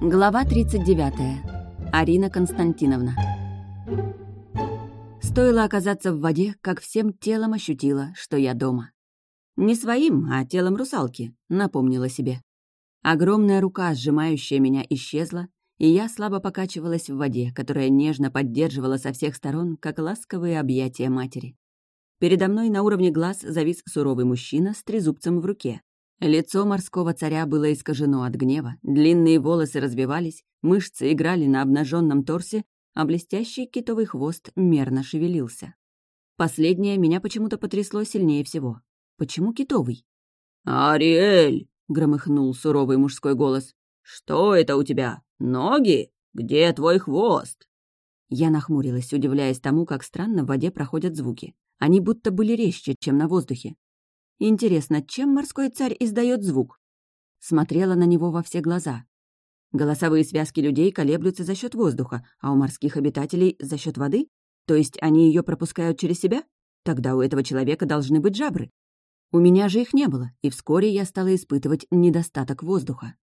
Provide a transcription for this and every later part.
Глава 39. Арина Константиновна. Стоило оказаться в воде, как всем телом ощутила, что я дома. Не своим, а телом русалки, напомнила себе. Огромная рука, сжимающая меня, исчезла, и я слабо покачивалась в воде, которая нежно поддерживала со всех сторон, как ласковые объятия матери. Передо мной на уровне глаз завис суровый мужчина с трезубцем в руке. Лицо морского царя было искажено от гнева, длинные волосы разбивались, мышцы играли на обнаженном торсе, а блестящий китовый хвост мерно шевелился. Последнее меня почему-то потрясло сильнее всего. Почему китовый? «Ариэль!» — громыхнул суровый мужской голос. «Что это у тебя? Ноги? Где твой хвост?» Я нахмурилась, удивляясь тому, как странно в воде проходят звуки. Они будто были резче, чем на воздухе. Интересно, чем морской царь издает звук? Смотрела на него во все глаза. Голосовые связки людей колеблются за счет воздуха, а у морских обитателей — за счет воды? То есть они ее пропускают через себя? Тогда у этого человека должны быть жабры. У меня же их не было, и вскоре я стала испытывать недостаток воздуха.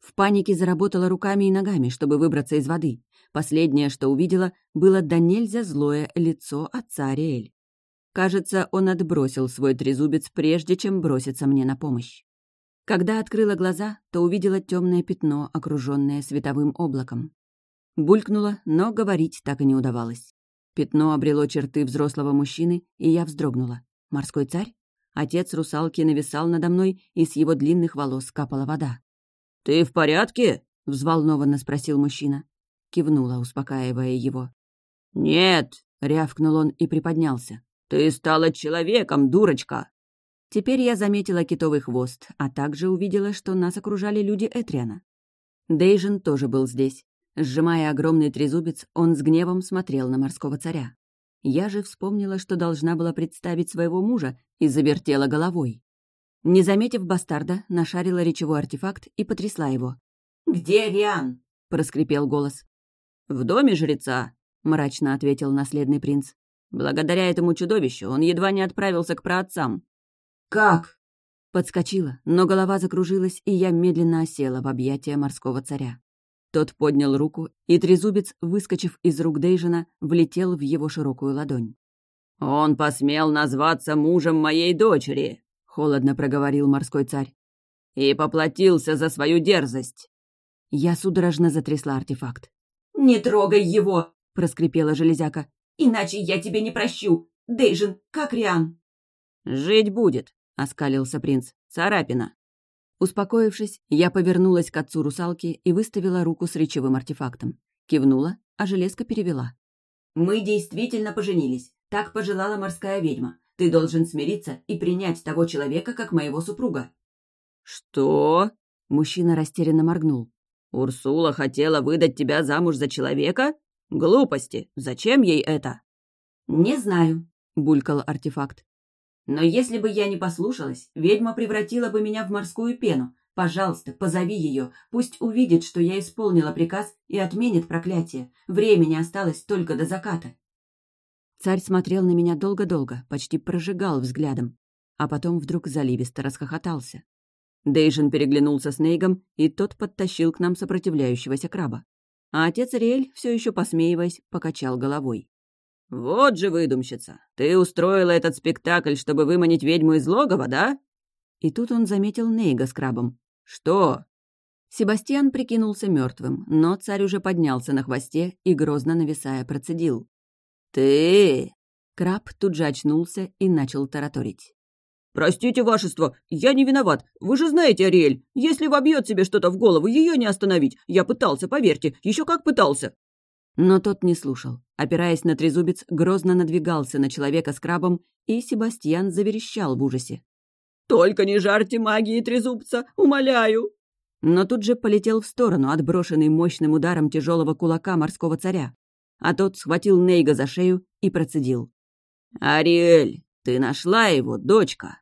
В панике заработала руками и ногами, чтобы выбраться из воды. Последнее, что увидела, было до нельзя злое лицо отца Ариэль. Кажется, он отбросил свой трезубец, прежде чем броситься мне на помощь. Когда открыла глаза, то увидела темное пятно, окруженное световым облаком. Булькнула, но говорить так и не удавалось. Пятно обрело черты взрослого мужчины, и я вздрогнула. Морской царь? Отец русалки нависал надо мной, и с его длинных волос капала вода. «Ты в порядке?» — взволнованно спросил мужчина. Кивнула, успокаивая его. «Нет!» — рявкнул он и приподнялся. «Ты стала человеком, дурочка!» Теперь я заметила китовый хвост, а также увидела, что нас окружали люди Этриана. Дейжин тоже был здесь. Сжимая огромный трезубец, он с гневом смотрел на морского царя. Я же вспомнила, что должна была представить своего мужа, и завертела головой. Не заметив бастарда, нашарила речевой артефакт и потрясла его. «Где Риан?» — проскрипел голос. «В доме жреца», — мрачно ответил наследный принц. Благодаря этому чудовищу он едва не отправился к праотцам. «Как?» Подскочила, но голова закружилась, и я медленно осела в объятия морского царя. Тот поднял руку, и трезубец, выскочив из рук Дейжина, влетел в его широкую ладонь. «Он посмел назваться мужем моей дочери», — холодно проговорил морской царь. «И поплатился за свою дерзость». Я судорожно затрясла артефакт. «Не трогай его!» — проскрипела железяка. Иначе я тебе не прощу. Дейжин, как Риан?» «Жить будет», — оскалился принц. «Царапина». Успокоившись, я повернулась к отцу русалки и выставила руку с речевым артефактом. Кивнула, а железка перевела. «Мы действительно поженились. Так пожелала морская ведьма. Ты должен смириться и принять того человека как моего супруга». «Что?» — мужчина растерянно моргнул. «Урсула хотела выдать тебя замуж за человека? «Глупости! Зачем ей это?» «Не знаю», — булькал артефакт. «Но если бы я не послушалась, ведьма превратила бы меня в морскую пену. Пожалуйста, позови ее, пусть увидит, что я исполнила приказ и отменит проклятие. Времени осталось только до заката». Царь смотрел на меня долго-долго, почти прожигал взглядом, а потом вдруг заливисто расхохотался. Дейжин переглянулся с Нейгом, и тот подтащил к нам сопротивляющегося краба. А отец Риэль, все еще посмеиваясь, покачал головой. «Вот же выдумщица! Ты устроила этот спектакль, чтобы выманить ведьму из логова, да?» И тут он заметил Нейга с крабом. «Что?» Себастьян прикинулся мертвым, но царь уже поднялся на хвосте и, грозно нависая, процедил. «Ты...» Краб тут же очнулся и начал тараторить. «Простите, вашество, я не виноват. Вы же знаете, Ариэль, если вобьет себе что-то в голову, ее не остановить. Я пытался, поверьте, еще как пытался». Но тот не слушал. Опираясь на трезубец, грозно надвигался на человека с крабом, и Себастьян заверещал в ужасе. «Только не жарьте магии трезубца, умоляю!» Но тут же полетел в сторону, отброшенный мощным ударом тяжелого кулака морского царя. А тот схватил Нейга за шею и процедил. «Ариэль, ты нашла его, дочка?»